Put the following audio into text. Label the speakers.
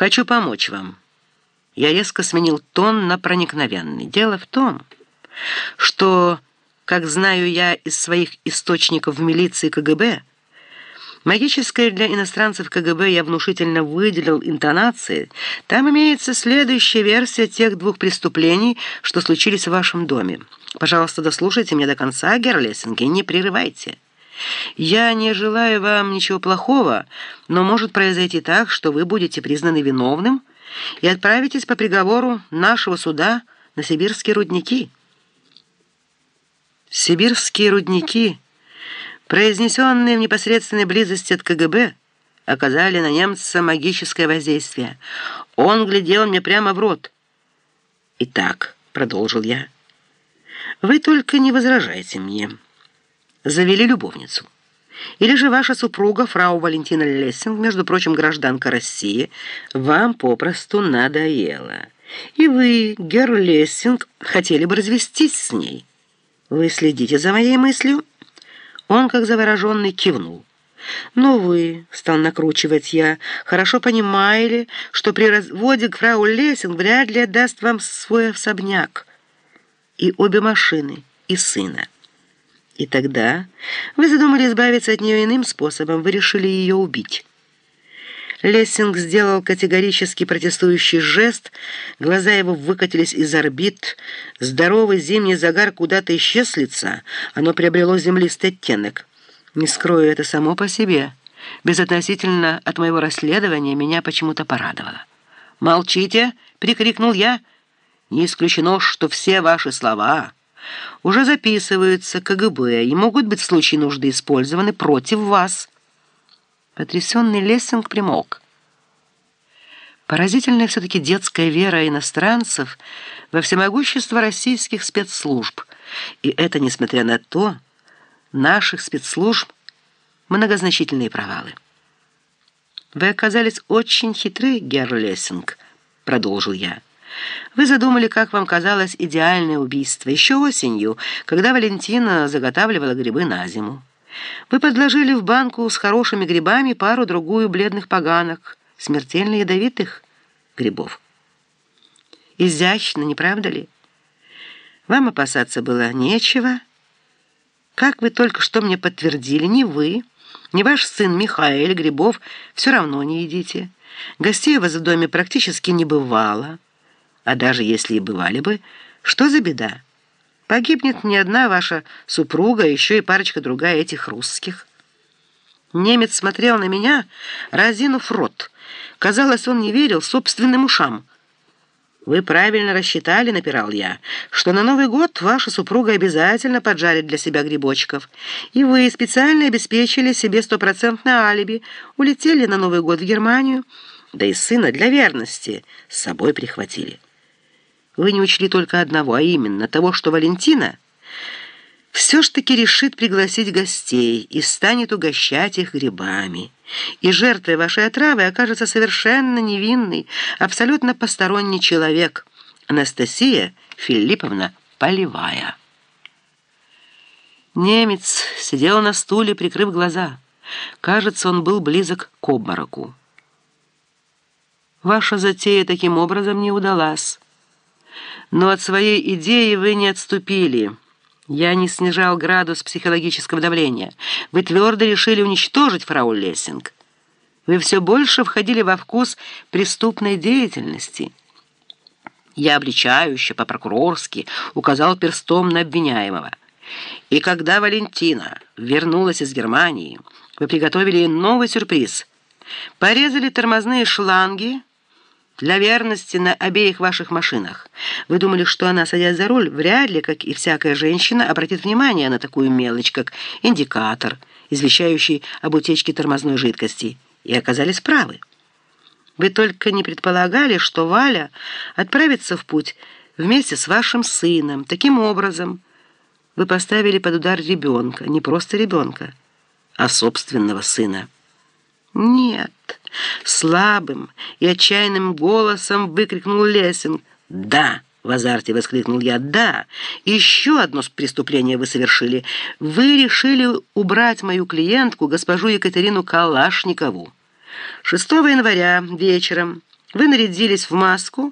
Speaker 1: «Хочу помочь вам». Я резко сменил тон на проникновенный. Дело в том, что, как знаю я из своих источников в милиции КГБ, магическое для иностранцев КГБ я внушительно выделил интонации, там имеется следующая версия тех двух преступлений, что случились в вашем доме. Пожалуйста, дослушайте меня до конца, Герлесинг, и не прерывайте. Я не желаю вам ничего плохого, но может произойти так, что вы будете признаны виновным и отправитесь по приговору нашего суда на сибирские рудники. Сибирские рудники, произнесенные в непосредственной близости от КГБ, оказали на немца магическое воздействие. Он глядел мне прямо в рот. «Итак», — продолжил я, — «вы только не возражайте мне» завели любовницу. Или же ваша супруга, фрау Валентина Лессинг, между прочим, гражданка России, вам попросту надоела. И вы, Герр Лессинг, хотели бы развестись с ней. Вы следите за моей мыслью?» Он, как завороженный, кивнул. «Но вы, — стал накручивать я, — хорошо понимали, что при разводе фрау Лессинг вряд ли отдаст вам свой особняк и обе машины, и сына». И тогда вы задумали избавиться от нее иным способом, вы решили ее убить. Лессинг сделал категорически протестующий жест, глаза его выкатились из орбит, здоровый зимний загар куда-то исчез лица, оно приобрело землистый оттенок. Не скрою это само по себе. Безотносительно от моего расследования меня почему-то порадовало. «Молчите!» — прикрикнул я. «Не исключено, что все ваши слова...» уже записываются КГБ и могут быть в случае нужды использованы против вас». Потрясенный Лессинг примолк. Поразительная все-таки детская вера иностранцев во всемогущество российских спецслужб. И это несмотря на то, наших спецслужб многозначительные провалы. «Вы оказались очень хитры, Герр Лессинг», — продолжил я. Вы задумали, как вам казалось, идеальное убийство еще осенью, когда Валентина заготавливала грибы на зиму. Вы подложили в банку с хорошими грибами пару-другую бледных поганок, смертельно ядовитых грибов. Изящно, не правда ли? Вам опасаться было нечего. Как вы только что мне подтвердили, ни вы, ни ваш сын Михаил Грибов все равно не едите. Гостей у вас в доме практически не бывало. А даже если и бывали бы, что за беда? Погибнет не одна ваша супруга, еще и парочка другая этих русских. Немец смотрел на меня, разинув рот. Казалось, он не верил собственным ушам. «Вы правильно рассчитали, — напирал я, — что на Новый год ваша супруга обязательно поджарит для себя грибочков, и вы специально обеспечили себе стопроцентное алиби, улетели на Новый год в Германию, да и сына для верности с собой прихватили». Вы не учли только одного, а именно того, что Валентина все ж таки решит пригласить гостей и станет угощать их грибами. И жертвой вашей отравы окажется совершенно невинный, абсолютно посторонний человек, Анастасия Филипповна Полевая. Немец сидел на стуле, прикрыв глаза. Кажется, он был близок к обмороку. Ваша затея таким образом не удалась. Но от своей идеи вы не отступили. Я не снижал градус психологического давления. Вы твердо решили уничтожить фрау Лессинг. Вы все больше входили во вкус преступной деятельности. Я обличающе, по-прокурорски, указал перстом на обвиняемого. И когда Валентина вернулась из Германии, вы приготовили новый сюрприз. Порезали тормозные шланги, для верности на обеих ваших машинах. Вы думали, что она, садясь за руль, вряд ли, как и всякая женщина, обратит внимание на такую мелочь, как индикатор, извещающий об утечке тормозной жидкости, и оказались правы. Вы только не предполагали, что Валя отправится в путь вместе с вашим сыном. Таким образом, вы поставили под удар ребенка, не просто ребенка, а собственного сына. Нет, слабым и отчаянным голосом выкрикнул Лесинг. «Да!» — в азарте воскликнул я. «Да! Еще одно преступление вы совершили. Вы решили убрать мою клиентку, госпожу Екатерину Калашникову. 6 января вечером Вы нарядились в маску